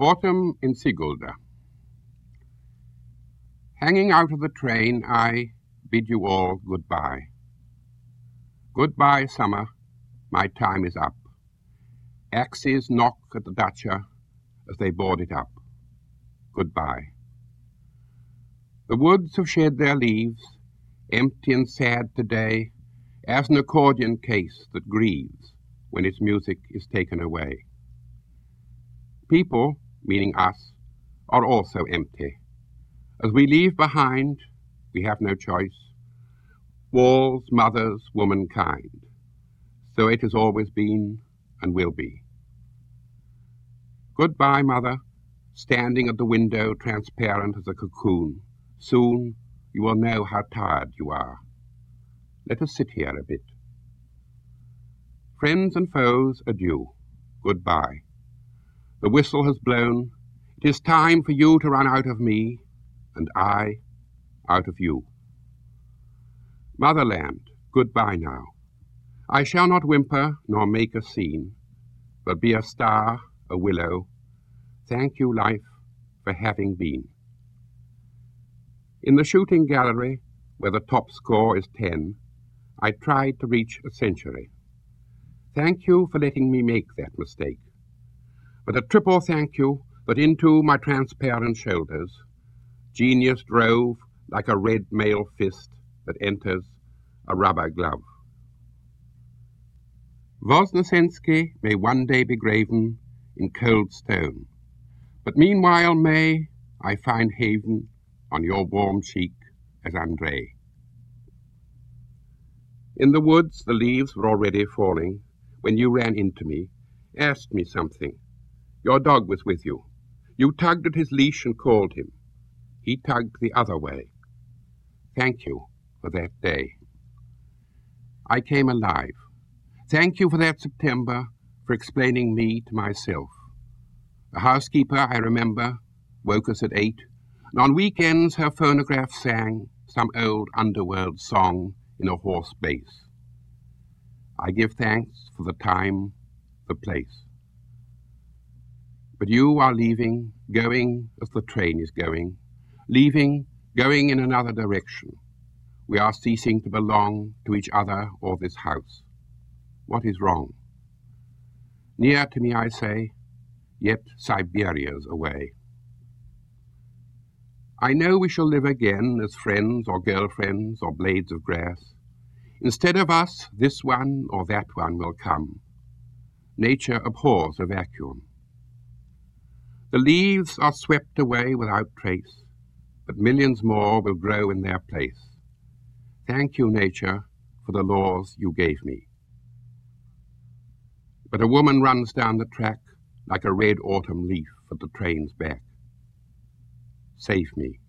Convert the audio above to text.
Autumn in Sigulda. Hanging out of the train, I bid you all goodbye. Goodbye, summer, my time is up. Axes knock at the dacha as they board it up. Goodbye. The woods have shed their leaves, empty and sad today, as an accordion case that grieves when its music is taken away. People meaning us, are also empty. As we leave behind, we have no choice. Walls, mothers, womankind. So it has always been and will be. Goodbye, mother, standing at the window transparent as a cocoon. Soon you will know how tired you are. Let us sit here a bit. Friends and foes, adieu. Goodbye. The whistle has blown. It is time for you to run out of me, and I out of you. Motherland, goodbye now. I shall not whimper nor make a scene, but be a star, a willow. Thank you, life, for having been. In the shooting gallery, where the top score is ten, I tried to reach a century. Thank you for letting me make that mistake with a triple thank you that into my transparent shoulders genius drove like a red mail fist that enters a rubber glove. Voznesensky may one day be graven in cold stone, but meanwhile may I find haven on your warm cheek as Andrei. In the woods the leaves were already falling when you ran into me, asked me something, your dog was with you. You tugged at his leash and called him. He tugged the other way. Thank you for that day. I came alive. Thank you for that September, for explaining me to myself. The housekeeper, I remember, woke us at eight, and on weekends her phonograph sang some old underworld song in a hoarse bass. I give thanks for the time, the place. But you are leaving, going as the train is going, leaving, going in another direction. We are ceasing to belong to each other or this house. What is wrong? Near to me, I say, yet Siberia's away. I know we shall live again as friends or girlfriends or blades of grass. Instead of us, this one or that one will come. Nature abhors a vacuum. The leaves are swept away without trace, but millions more will grow in their place. Thank you, nature, for the laws you gave me. But a woman runs down the track like a red autumn leaf at the train's back. Save me.